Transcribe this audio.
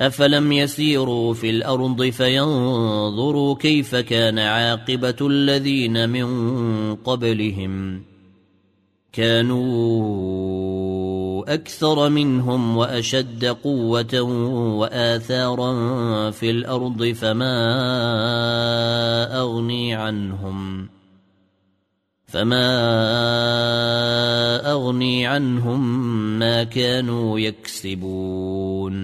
أفلم يسيروا في الأرض فينظروا كيف كان عاقبة الذين من قبلهم. كانوا أكثر منهم وأشد قوة وآثارا في الأرض فما أغني عنهم. فما أغني عنهم ما كانوا يكسبون.